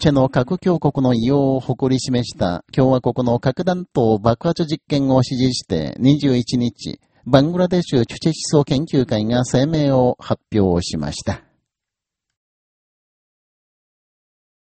チェの核強国の異様を誇り示した共和国の核弾頭爆発実験を支持して21日、バングラデシュチュチェ思想研究会が声明を発表しました。